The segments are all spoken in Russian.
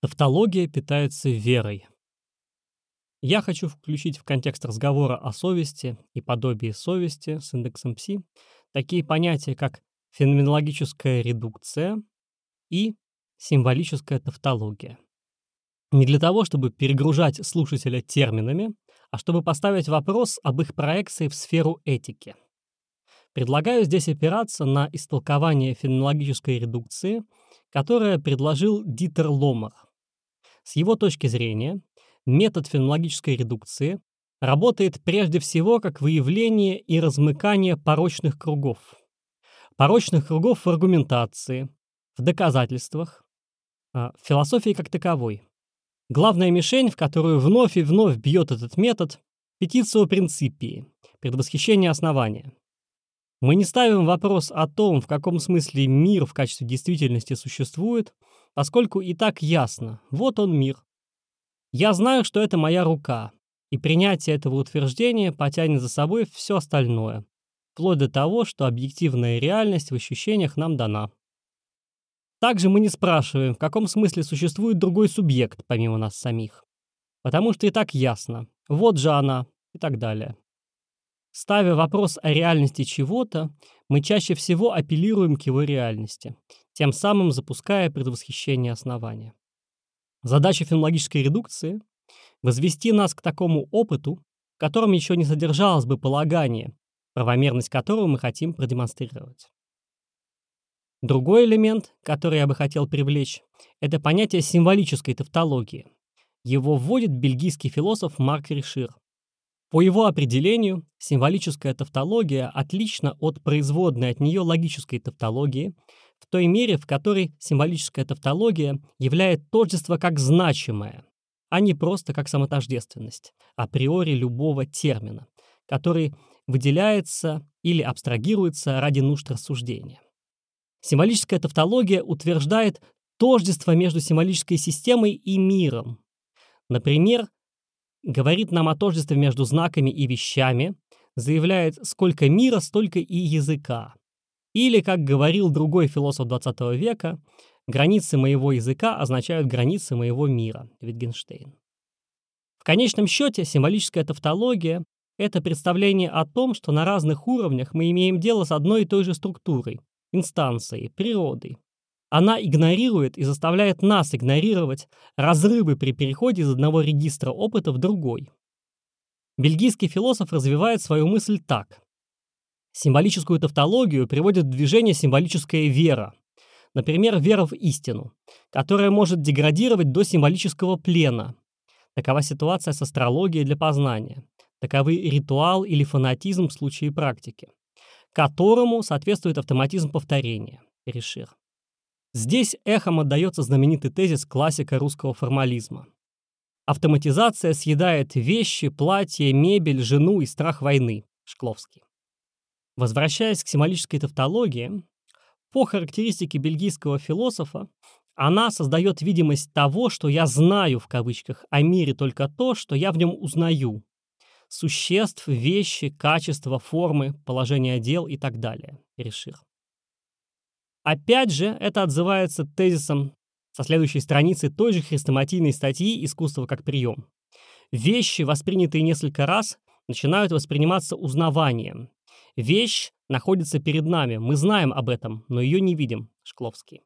Тавтология питается верой. Я хочу включить в контекст разговора о совести и подобии совести с индексом пси такие понятия, как феноменологическая редукция и символическая тавтология. Не для того, чтобы перегружать слушателя терминами, а чтобы поставить вопрос об их проекции в сферу этики. Предлагаю здесь опираться на истолкование феноменологической редукции, которое предложил Дитер Ломар – с его точки зрения, метод фенологической редукции работает прежде всего как выявление и размыкание порочных кругов. Порочных кругов в аргументации, в доказательствах, а, в философии как таковой. Главная мишень, в которую вновь и вновь бьет этот метод – петицио принципии, предвосхищение основания. Мы не ставим вопрос о том, в каком смысле мир в качестве действительности существует – поскольку и так ясно, вот он мир. Я знаю, что это моя рука, и принятие этого утверждения потянет за собой все остальное, вплоть до того, что объективная реальность в ощущениях нам дана. Также мы не спрашиваем, в каком смысле существует другой субъект, помимо нас самих. Потому что и так ясно, вот же она, и так далее. Ставя вопрос о реальности чего-то, мы чаще всего апеллируем к его реальности, тем самым запуская предвосхищение основания. Задача фенологической редукции — возвести нас к такому опыту, в котором еще не содержалось бы полагание, правомерность которого мы хотим продемонстрировать. Другой элемент, который я бы хотел привлечь, это понятие символической тавтологии. Его вводит бельгийский философ Марк Ришир. По его определению, символическая тавтология отлична от производной от нее логической тавтологии в той мере, в которой символическая тавтология являет тождество как значимое, а не просто как самотождественность, априори любого термина, который выделяется или абстрагируется ради нужд рассуждения. Символическая тавтология утверждает тождество между символической системой и миром. Например, говорит нам о тождестве между знаками и вещами, заявляет, сколько мира, столько и языка. Или, как говорил другой философ 20 века, границы моего языка означают границы моего мира, Витгенштейн. В конечном счете, символическая тавтология — это представление о том, что на разных уровнях мы имеем дело с одной и той же структурой, инстанцией, природой, она игнорирует и заставляет нас игнорировать разрывы при переходе из одного регистра опыта в другой. Бельгийский философ развивает свою мысль так. Символическую тавтологию приводит в движение символическая вера, например, вера в истину, которая может деградировать до символического плена. Такова ситуация с астрологией для познания. Таковы ритуал или фанатизм в случае практики, которому соответствует автоматизм повторения. Решир. Здесь эхом отдается знаменитый тезис классика русского формализма. Автоматизация съедает вещи, платья, мебель, жену и страх войны. Шкловский. Возвращаясь к символической тавтологии, по характеристике бельгийского философа, она создает видимость того, что я знаю в кавычках о мире только то, что я в нем узнаю. Существ, вещи, качества, формы, положение дел и так далее. Решир. Опять же, это отзывается тезисом со следующей страницы той же хрестоматийной статьи «Искусство как прием». Вещи, воспринятые несколько раз, начинают восприниматься узнаванием. Вещь находится перед нами, мы знаем об этом, но ее не видим. Шкловский.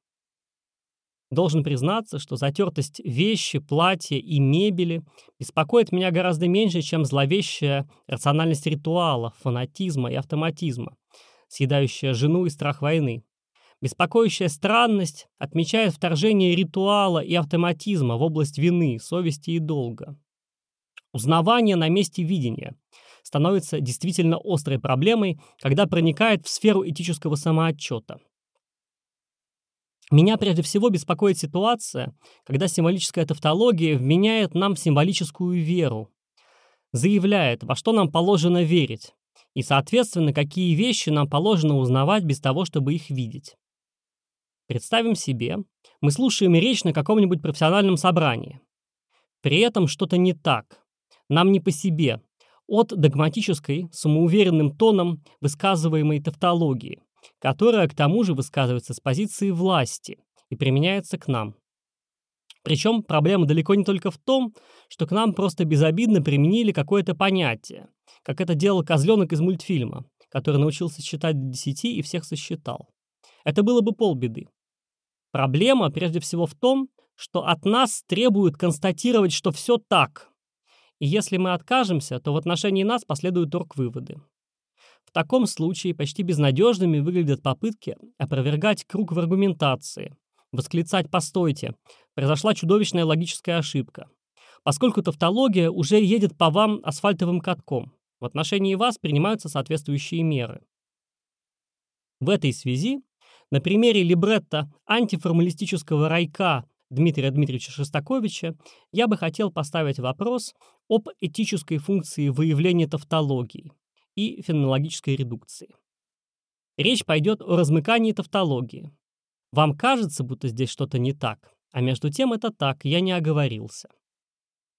Должен признаться, что затертость вещи, платья и мебели беспокоит меня гораздо меньше, чем зловещая рациональность ритуала, фанатизма и автоматизма, съедающая жену и страх войны. Беспокоящая странность отмечает вторжение ритуала и автоматизма в область вины, совести и долга. Узнавание на месте видения становится действительно острой проблемой, когда проникает в сферу этического самоотчета. Меня прежде всего беспокоит ситуация, когда символическая тавтология вменяет нам символическую веру, заявляет, во что нам положено верить, и, соответственно, какие вещи нам положено узнавать без того, чтобы их видеть. Представим себе, мы слушаем речь на каком-нибудь профессиональном собрании. При этом что-то не так. Нам не по себе. От догматической, самоуверенным тоном высказываемой тавтологии, которая к тому же высказывается с позиции власти и применяется к нам. Причем проблема далеко не только в том, что к нам просто безобидно применили какое-то понятие, как это делал козленок из мультфильма, который научился считать до 10 и всех сосчитал. Это было бы полбеды. Проблема прежде всего в том, что от нас требуют констатировать, что все так. И если мы откажемся, то в отношении нас последуют торг-выводы. В таком случае почти безнадежными выглядят попытки опровергать круг в аргументации, восклицать «постойте», произошла чудовищная логическая ошибка. Поскольку тавтология уже едет по вам асфальтовым катком, в отношении вас принимаются соответствующие меры. В этой связи на примере либретто антиформалистического райка Дмитрия Дмитриевича Шостаковича я бы хотел поставить вопрос об этической функции выявления тавтологии и феноменологической редукции. Речь пойдет о размыкании тавтологии. Вам кажется, будто здесь что-то не так, а между тем это так, я не оговорился.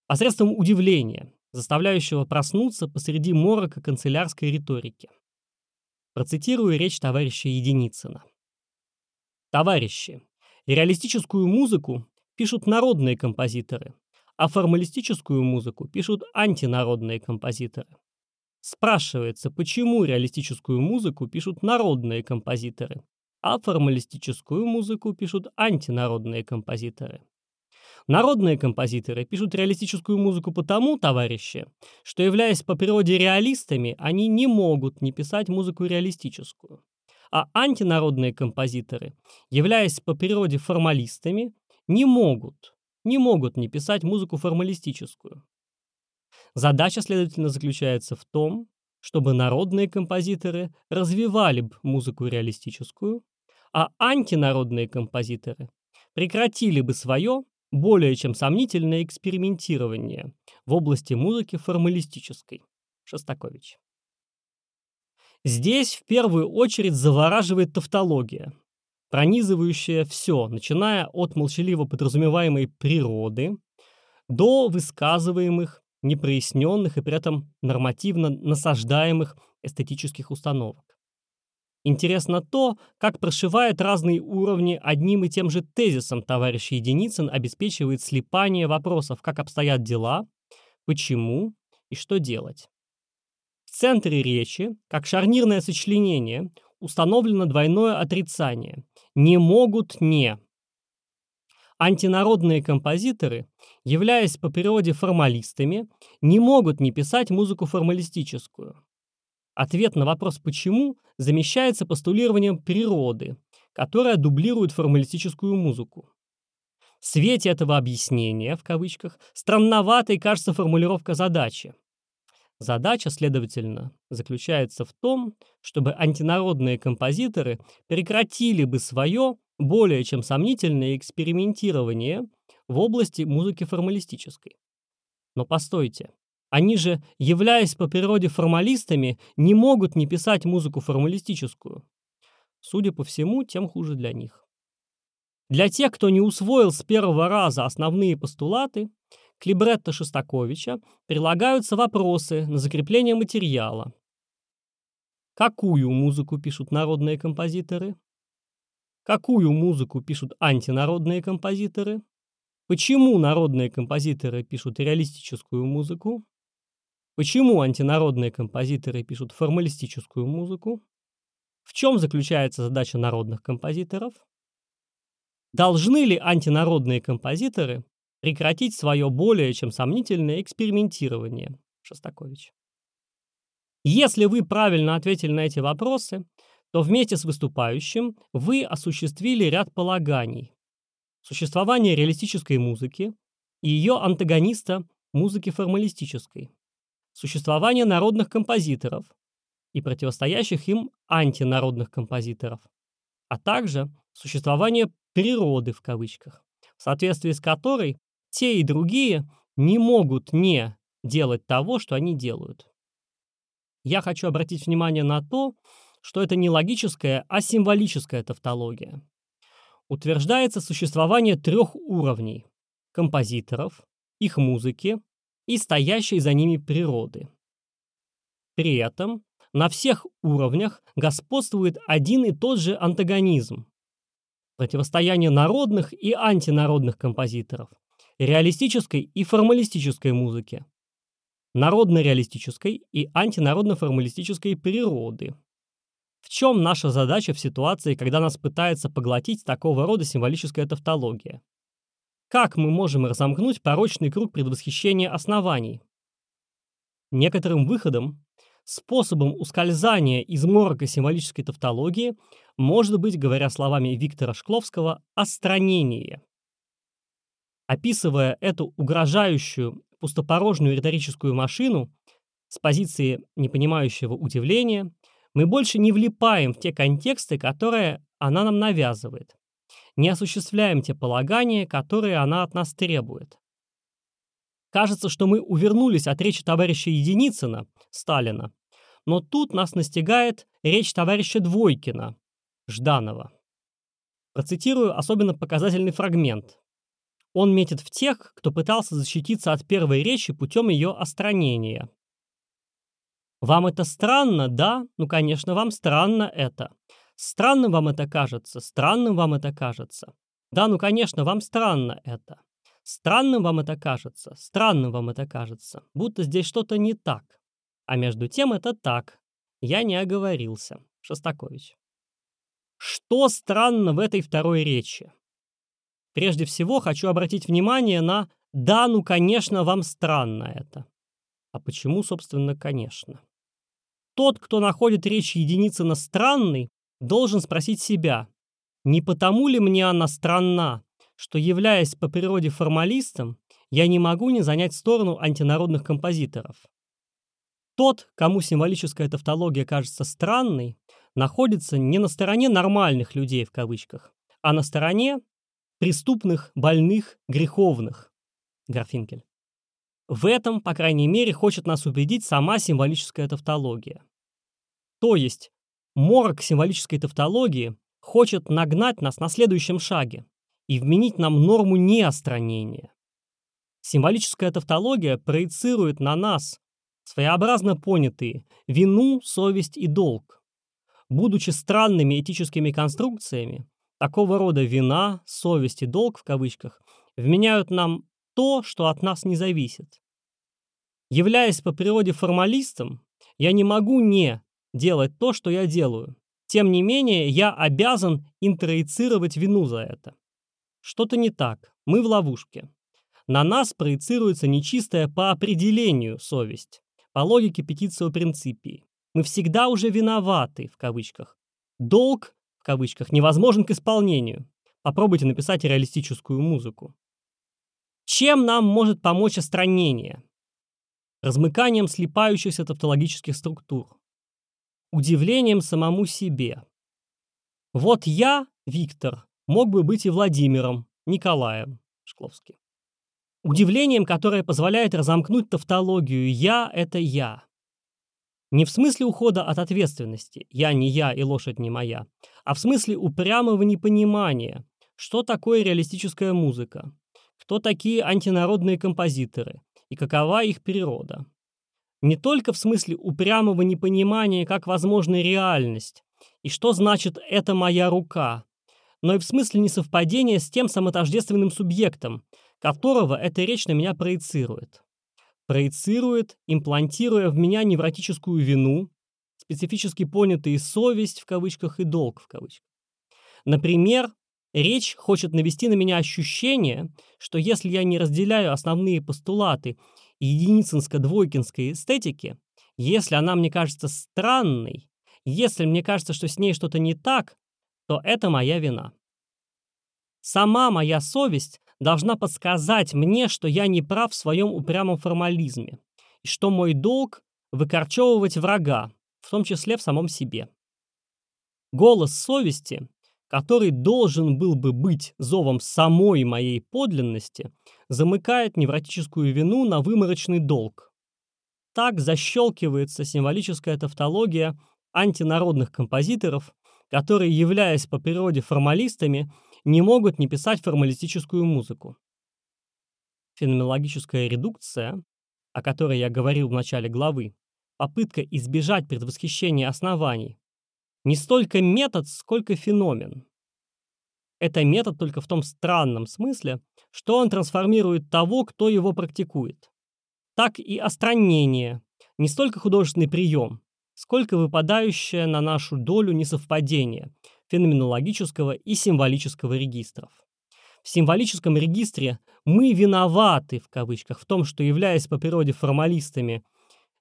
Посредством удивления, заставляющего проснуться посреди морока канцелярской риторики. Процитирую речь товарища Единицына. Товарищи, реалистическую музыку пишут народные композиторы, а формалистическую музыку пишут антинародные композиторы. Спрашивается, почему реалистическую музыку пишут народные композиторы, а формалистическую музыку пишут антинародные композиторы. Народные композиторы пишут реалистическую музыку потому, товарищи, что, являясь по природе реалистами, они не могут не писать музыку реалистическую а антинародные композиторы, являясь по природе формалистами, не могут, не могут не писать музыку формалистическую. Задача, следовательно, заключается в том, чтобы народные композиторы развивали бы музыку реалистическую, а антинародные композиторы прекратили бы свое более чем сомнительное экспериментирование в области музыки формалистической. Шостакович. Здесь в первую очередь завораживает тавтология, пронизывающая все, начиная от молчаливо подразумеваемой природы до высказываемых, непроясненных и при этом нормативно насаждаемых эстетических установок. Интересно то, как прошивает разные уровни одним и тем же тезисом товарищ Единицын обеспечивает слипание вопросов, как обстоят дела, почему и что делать центре речи, как шарнирное сочленение, установлено двойное отрицание «не могут не». Антинародные композиторы, являясь по природе формалистами, не могут не писать музыку формалистическую. Ответ на вопрос «почему» замещается постулированием природы, которая дублирует формалистическую музыку. В свете этого объяснения, в кавычках, странноватой кажется формулировка задачи. Задача, следовательно, заключается в том, чтобы антинародные композиторы прекратили бы свое более чем сомнительное экспериментирование в области музыки формалистической. Но постойте, они же, являясь по природе формалистами, не могут не писать музыку формалистическую. Судя по всему, тем хуже для них. Для тех, кто не усвоил с первого раза основные постулаты, к либретто Шостаковича прилагаются вопросы на закрепление материала. Какую музыку пишут народные композиторы? Какую музыку пишут антинародные композиторы? Почему народные композиторы пишут реалистическую музыку? Почему антинародные композиторы пишут формалистическую музыку? В чем заключается задача народных композиторов? Должны ли антинародные композиторы прекратить свое более чем сомнительное экспериментирование. Шостакович. Если вы правильно ответили на эти вопросы, то вместе с выступающим вы осуществили ряд полаганий. Существование реалистической музыки и ее антагониста музыки формалистической. Существование народных композиторов и противостоящих им антинародных композиторов, а также существование природы в кавычках, в соответствии с которой те и другие не могут не делать того, что они делают. Я хочу обратить внимание на то, что это не логическая, а символическая тавтология. Утверждается существование трех уровней – композиторов, их музыки и стоящей за ними природы. При этом на всех уровнях господствует один и тот же антагонизм. противостояние народных и антинародных композиторов, реалистической и формалистической музыки, народно-реалистической и антинародно-формалистической природы. В чем наша задача в ситуации, когда нас пытается поглотить такого рода символическая тавтология? Как мы можем разомкнуть порочный круг предвосхищения оснований? Некоторым выходом, способом ускользания из морока символической тавтологии может быть, говоря словами Виктора Шкловского, остранение. Описывая эту угрожающую, пустопорожную риторическую машину с позиции непонимающего удивления, мы больше не влипаем в те контексты, которые она нам навязывает, не осуществляем те полагания, которые она от нас требует. Кажется, что мы увернулись от речи товарища Единицына, Сталина, но тут нас настигает речь товарища Двойкина, Жданова. Процитирую особенно показательный фрагмент. Он метит в тех, кто пытался защититься от первой речи путем ее остранения. Вам это странно, да? Ну, конечно, вам странно это. Странным вам это кажется, странным вам это кажется. Да, ну, конечно, вам странно это. Странным вам это кажется, странным вам это кажется. Будто здесь что-то не так. А между тем это так. Я не оговорился. Шостакович. Что странно в этой второй речи? Прежде всего хочу обратить внимание на «да, ну, конечно, вам странно это». А почему, собственно, конечно? Тот, кто находит речь единицы на странной, должен спросить себя, не потому ли мне она странна, что, являясь по природе формалистом, я не могу не занять сторону антинародных композиторов. Тот, кому символическая тавтология кажется странной, находится не на стороне «нормальных людей» в кавычках, а на стороне преступных, больных, греховных. Гарфинкель. В этом, по крайней мере, хочет нас убедить сама символическая тавтология. То есть, морок символической тавтологии хочет нагнать нас на следующем шаге и вменить нам норму неостранения. Символическая тавтология проецирует на нас, своеобразно понятые, вину, совесть и долг. Будучи странными этическими конструкциями, Такого рода вина, совесть и долг в кавычках вменяют нам то, что от нас не зависит. Являясь по природе формалистом, я не могу не делать то, что я делаю. Тем не менее, я обязан интроицировать вину за это. Что-то не так, мы в ловушке. На нас проецируется нечистая по определению совесть, по логике петицио принципии. Мы всегда уже виноваты, в кавычках. Долг кавычках, невозможен к исполнению. Попробуйте написать реалистическую музыку. Чем нам может помочь остранение? Размыканием слипающихся тавтологических структур. Удивлением самому себе. Вот я, Виктор, мог бы быть и Владимиром, Николаем, Шкловский. Удивлением, которое позволяет разомкнуть тавтологию «я» — это «я». Не в смысле ухода от ответственности «я не я и лошадь не моя», а в смысле упрямого непонимания, что такое реалистическая музыка, кто такие антинародные композиторы и какова их природа. Не только в смысле упрямого непонимания, как возможная реальность, и что значит «это моя рука», но и в смысле несовпадения с тем самотождественным субъектом, которого эта речь на меня проецирует. Проецирует, имплантируя в меня невротическую вину, специфически понятые «совесть» в кавычках и «долг» в кавычках. Например, речь хочет навести на меня ощущение, что если я не разделяю основные постулаты единицинско-двойкинской эстетики, если она мне кажется странной, если мне кажется, что с ней что-то не так, то это моя вина. Сама моя совесть должна подсказать мне, что я не прав в своем упрямом формализме, и что мой долг – выкорчевывать врага, в том числе в самом себе. Голос совести, который должен был бы быть зовом самой моей подлинности, замыкает невротическую вину на выморочный долг. Так защелкивается символическая тавтология антинародных композиторов, которые, являясь по природе формалистами, не могут не писать формалистическую музыку. Феноменологическая редукция, о которой я говорил в начале главы, попытка избежать предвосхищения оснований, не столько метод, сколько феномен. это метод только в том странном смысле, что он трансформирует того, кто его практикует. Так и остранение – не столько художественный прием, сколько выпадающее на нашу долю несовпадение феноменологического и символического регистров. В символическом регистре мы виноваты, в кавычках, в том, что, являясь по природе формалистами,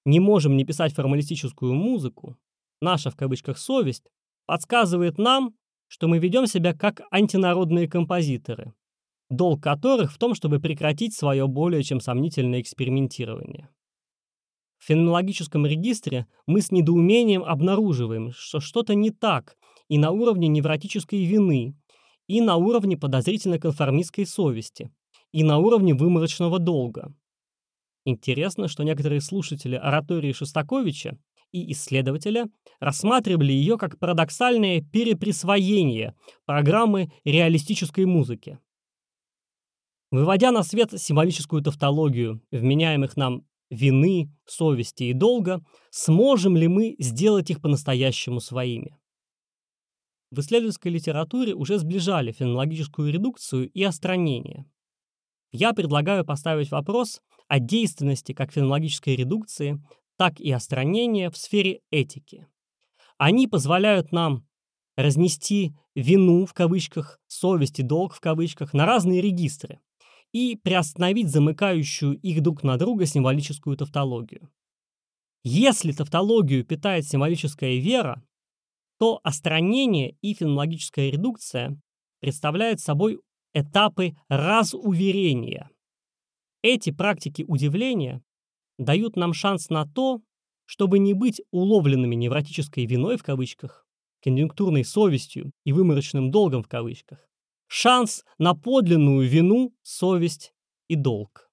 не можем не писать формалистическую музыку, наша, в кавычках, совесть подсказывает нам, что мы ведем себя как антинародные композиторы, долг которых в том, чтобы прекратить свое более чем сомнительное экспериментирование. В феноменологическом регистре мы с недоумением обнаруживаем, что что-то не так и на уровне невротической вины, и на уровне подозрительно-конформистской совести, и на уровне выморочного долга. Интересно, что некоторые слушатели оратории Шостаковича и исследователя рассматривали ее как парадоксальное переприсвоение программы реалистической музыки. Выводя на свет символическую тавтологию вменяемых нам вины, совести и долга, сможем ли мы сделать их по-настоящему своими? В исследовательской литературе уже сближали фенологическую редукцию и остранение. Я предлагаю поставить вопрос о действенности как фенологической редукции, так и остранения в сфере этики. Они позволяют нам разнести вину в кавычках, совесть и долг в кавычках на разные регистры и приостановить замыкающую их друг на друга символическую тавтологию. Если тавтологию питает символическая вера, то остранение и фенологическая редукция представляют собой этапы разуверения. Эти практики удивления дают нам шанс на то, чтобы не быть уловленными невротической виной в кавычках, конъюнктурной совестью и выморочным долгом в кавычках. Шанс на подлинную вину, совесть и долг.